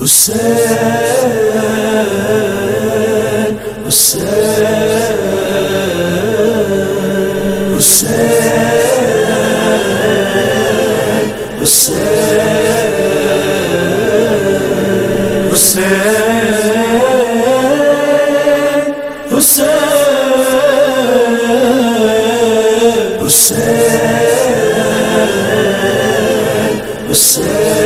حسین حسین حسین حسین حسین حسین حسین حسین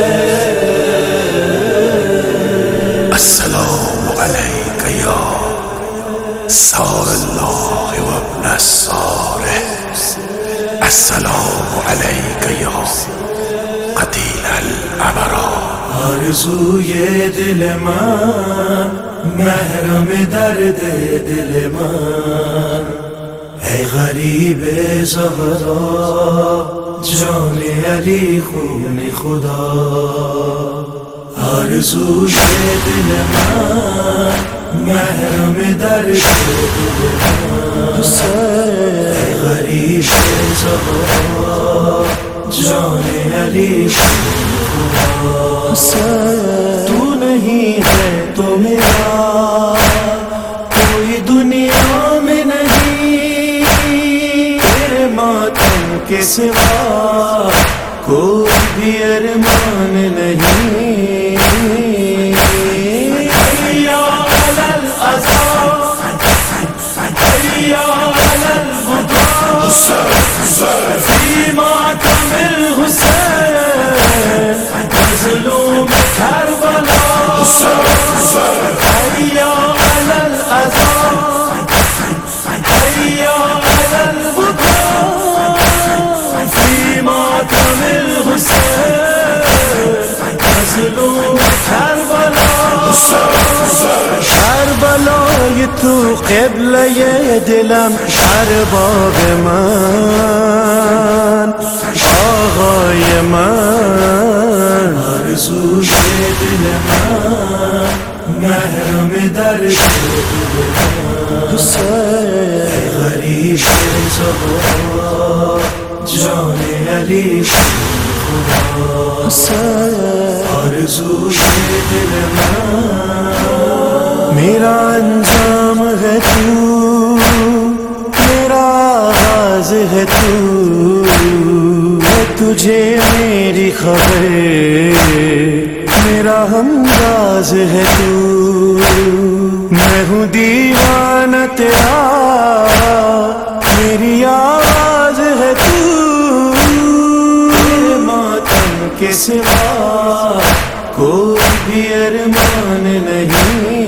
السلام عليك يا قتيل الأبرار. آرزوی دل من محرم درد دل من ای غریب زهرا جان علی خون خدا۔ آرزوی دل من محرم درد دل من جان علی تو نہیں ہے تو میرا کوئی دنیا میں نہیں تیرے ماتم کے سوا کوئی بھی ارمان نہیں یا حسین تو قبل یہ دلم ارباب من آقای من آرزوی دل من. محرم در دل من غریب زهرا جان علی خدا آرزوی دل من. میرا انجام ہے تو، میرا آغاز ہے تو تجھے میری خبر میرا ہمراز ہے تو۔ میں ہوں دیوان تیرا، میری آواز ہے تو۔ تیرے ماتم کے سوا کوئی بھی ارمان نہیں۔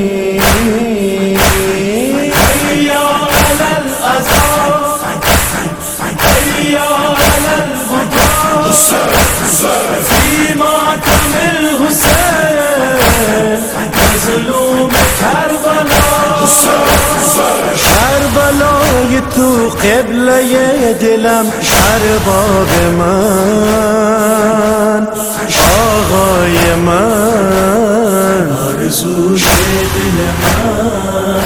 تو قبل یہ دلم ارباب من آقای من آرزوی دل من،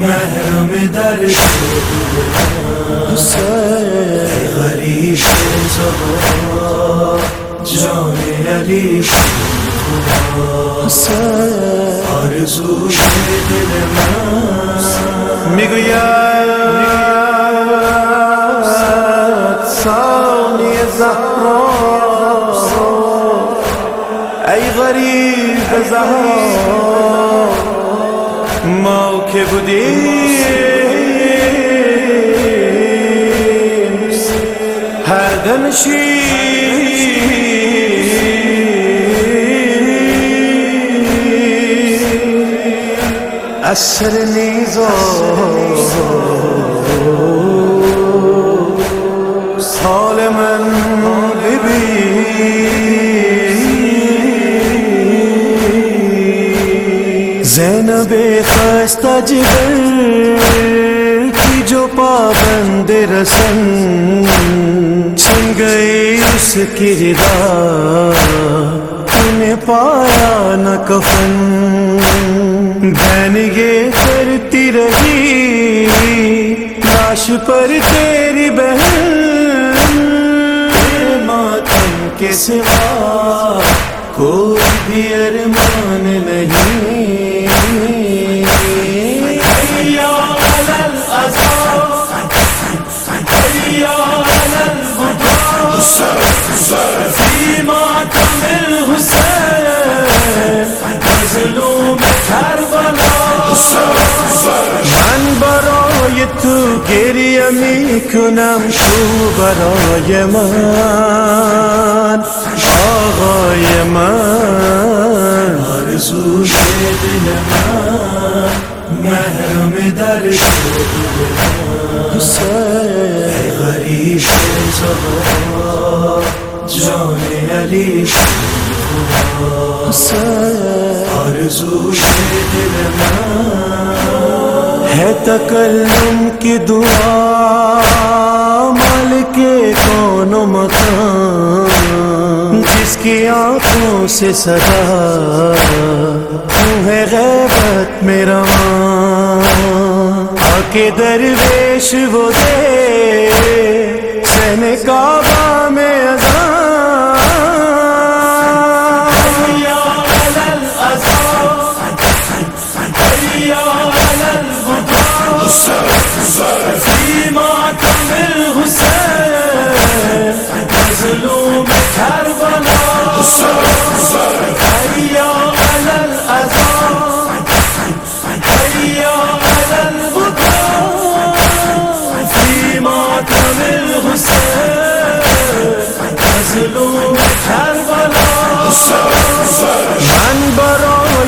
محرم در دل من ای غریب زهرا جان علی خدا آرزوی دل من میگوید ای غریب زهرا ما که بودیم هر دمشی اثر نیزا سال من ببین. زینب خستہ جگر کی جو پابند رسن چھن گئی اس کی ردا پایا نہ کفن۔ بہن یہ کرتی رہی، لاش پر تیری بہن۔ ماتم کے سوا کوئی بھی ارمان نہیں۔ من برای تو گریه می کنم تو برای من، آقای من. آرزوی دل من محرم در شد حسین غریب زهرا جان علی حسین دل ہے تکلم کی دعا مال کے کون مکان، جس کی آنکھوں سے سدا ہے غیبت میرا آ کے درویش وہ دے سین کعبہ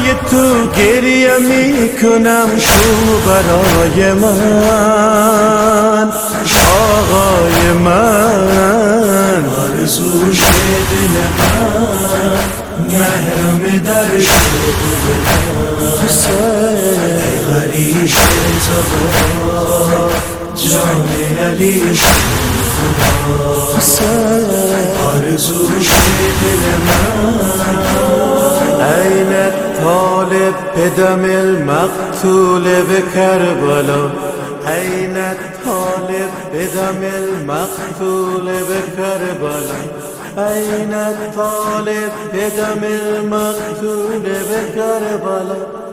برای تو گریه می کنم تو برای من. آقای من آرزوی دل من محرم در حسین غریب زهرا جان علی حسین الطالب بدم المقتول بكربلاء أين الطالب بدم المقتول بكربلاء أين الطالب بدم المقتول بكربلاء